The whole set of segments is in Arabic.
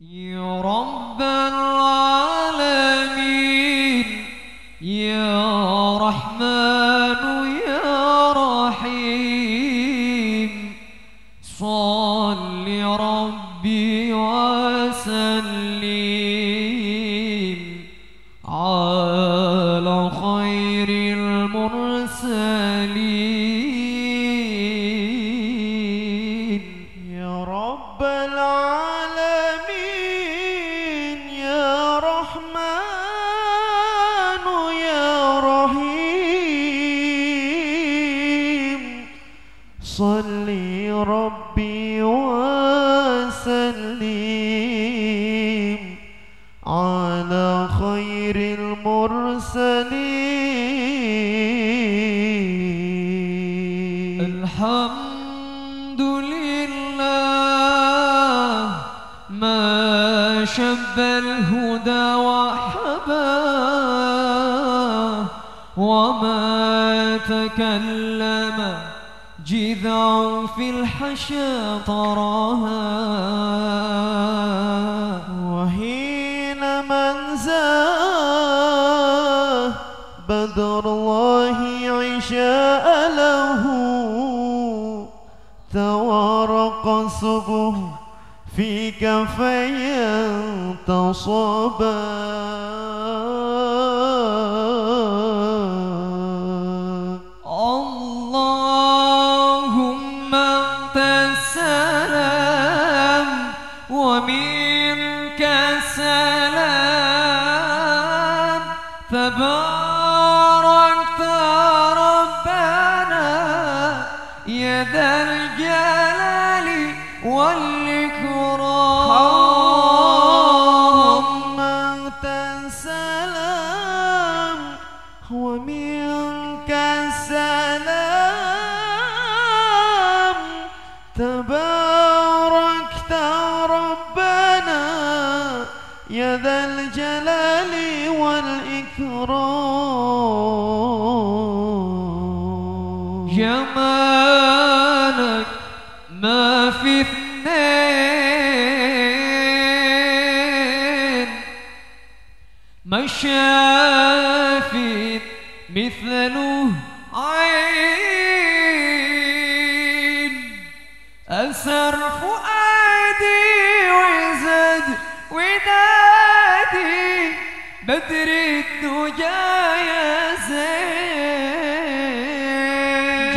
يا رب صل ربي وسلم على خير المرسلين. الحمد لله ما شب الهدى وحباه وما تكلم جذع في الحشا طراها. وحين من زاه بدر الله عشاء له. توارق صبه في كفي تصبا 我迷 ذا الجلال والإكرام. جمالك ما في اثنين. ما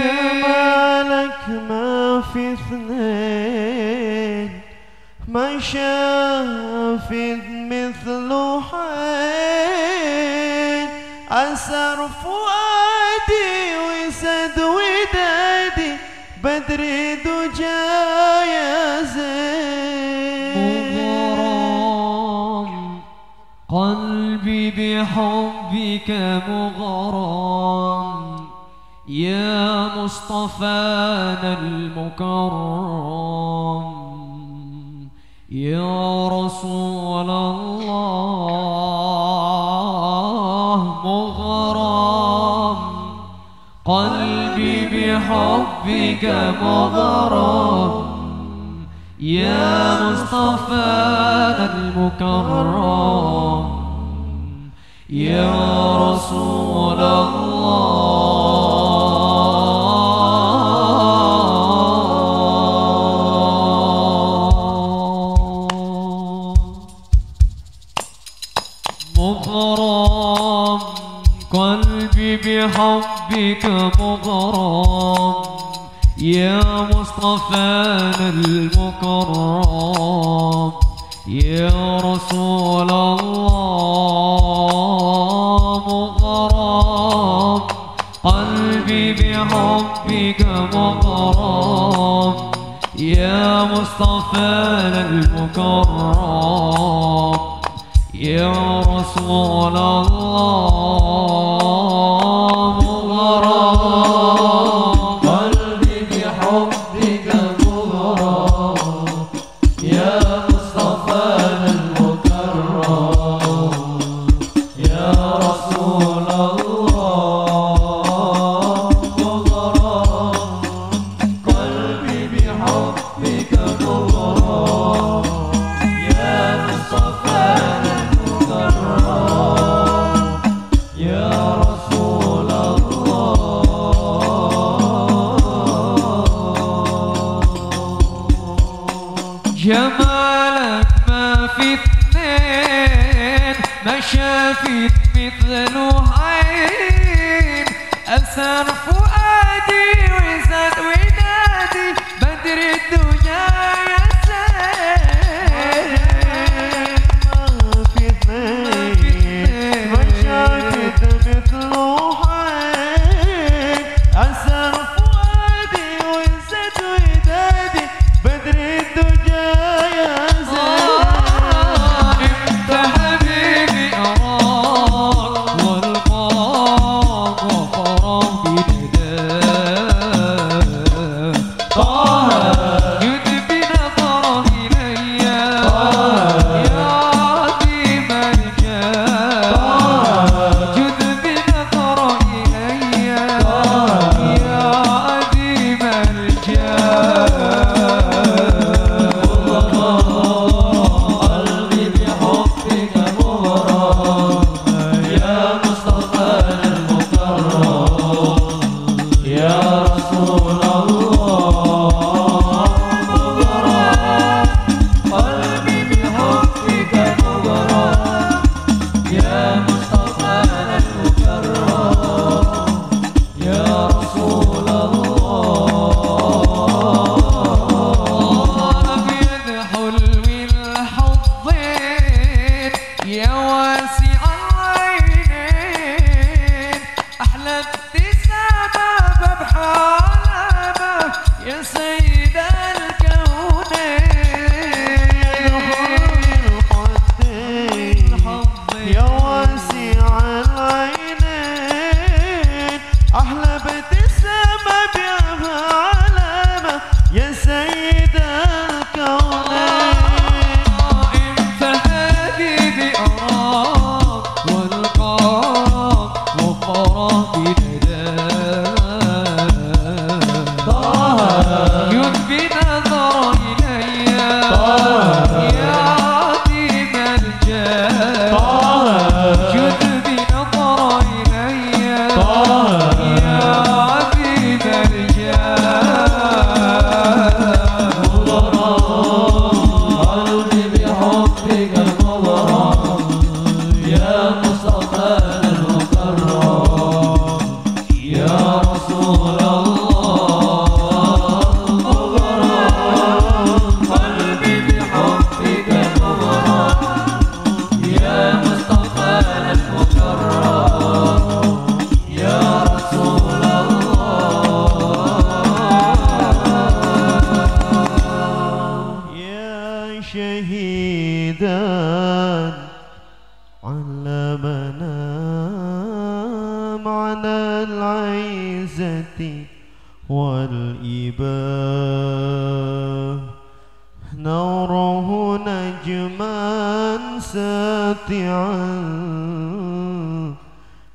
زين جمالك ما في اثنين ما شافت مثل حين. أسر فؤادي وسد ودادي بدر دجا يا زين. مغرم قلبي بحبك مغرم. يا مصطفانا المكرم. يا رسول الله مغرم. قلبي بحبك مغرم. يا مصطفانا المكرم. يا رسول الله بحبك مغرم. يا مصطفانا المكرم. يا رسول الله مغرم. قلبي بحبك مغرم. يا مصطفانا المكرم. يا رسول الله aleme ya seyyidem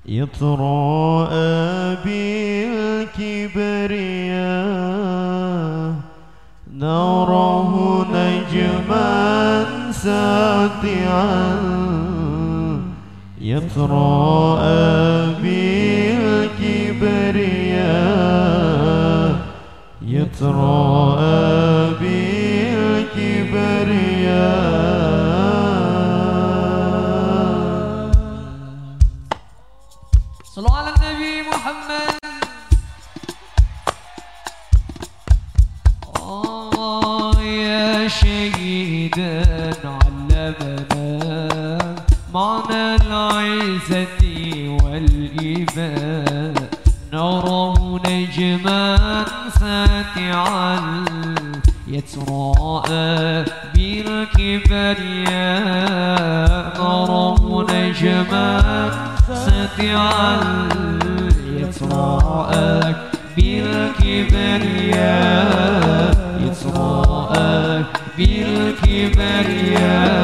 يطرأ بالكبرياء. نراه نجما ساطعا. يطرأ بالكبرياء. يطرأ بالكبرياء. آه يا شهيدا علمنا معنى العزة والإيمان نراه نجما ساتعا يتراءى بالكبرياء نراه نجما ساتعا يتراءك بالكبرياء يتراءك بالكبرياء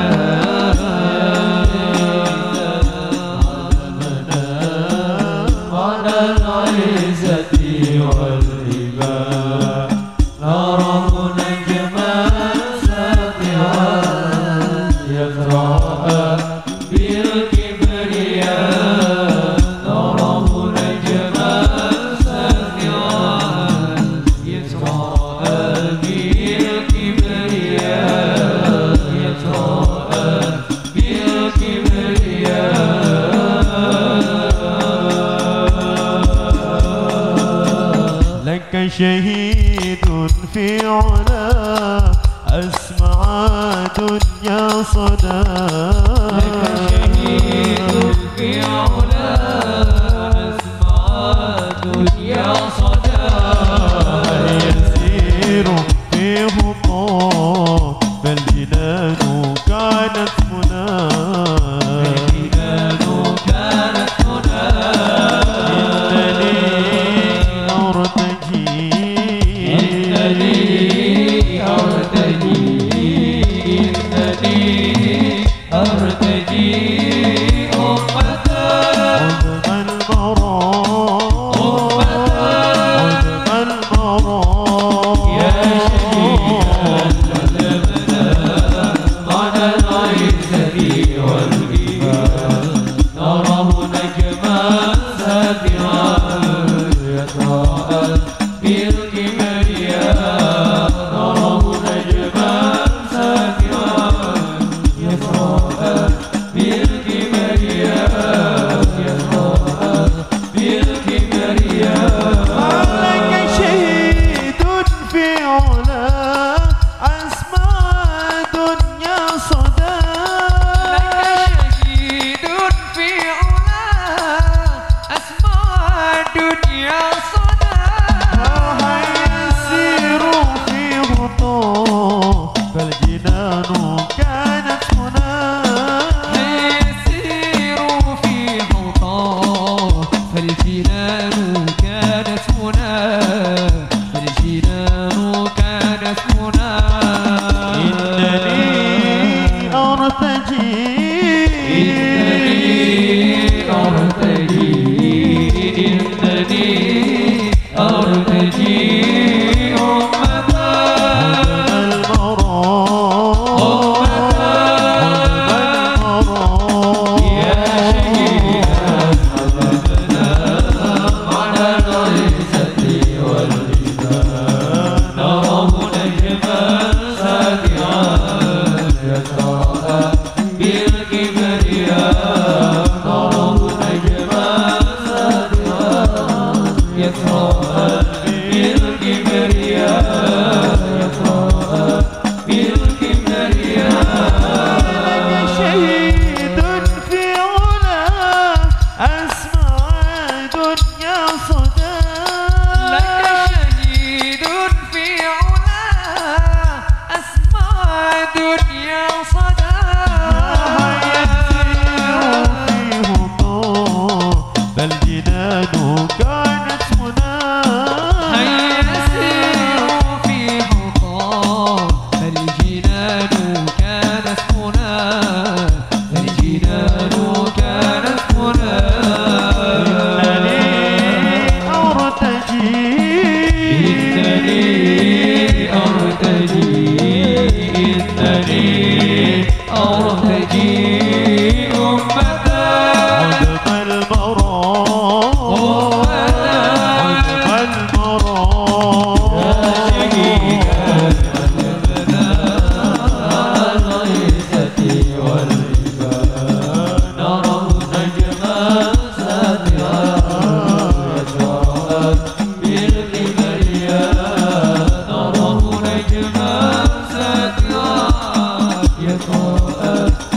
for a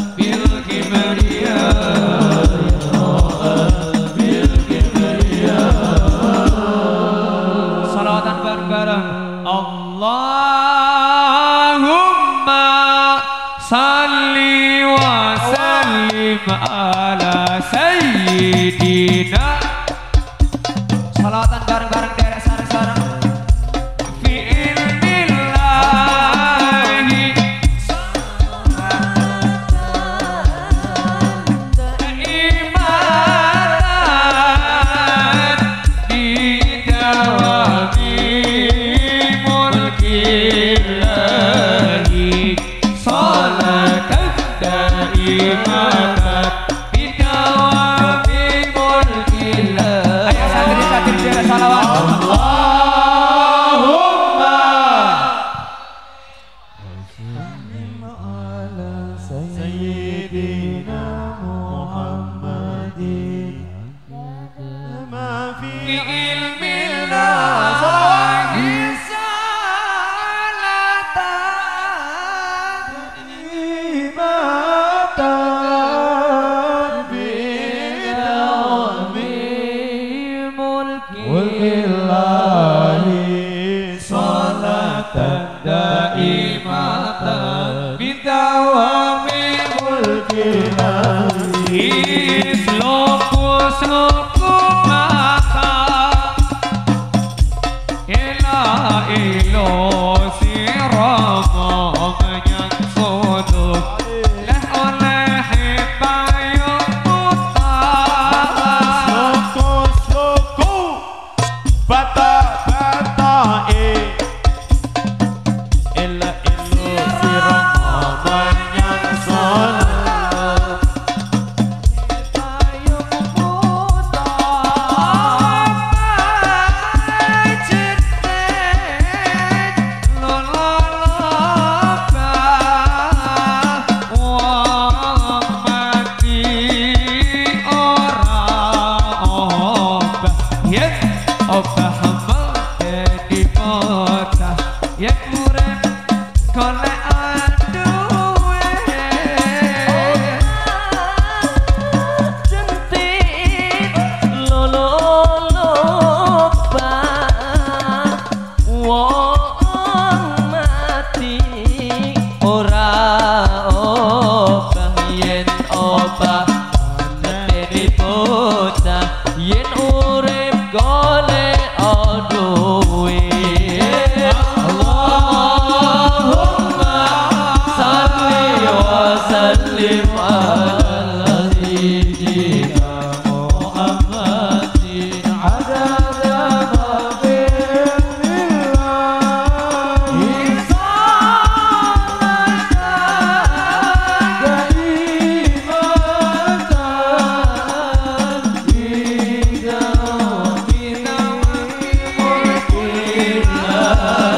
아.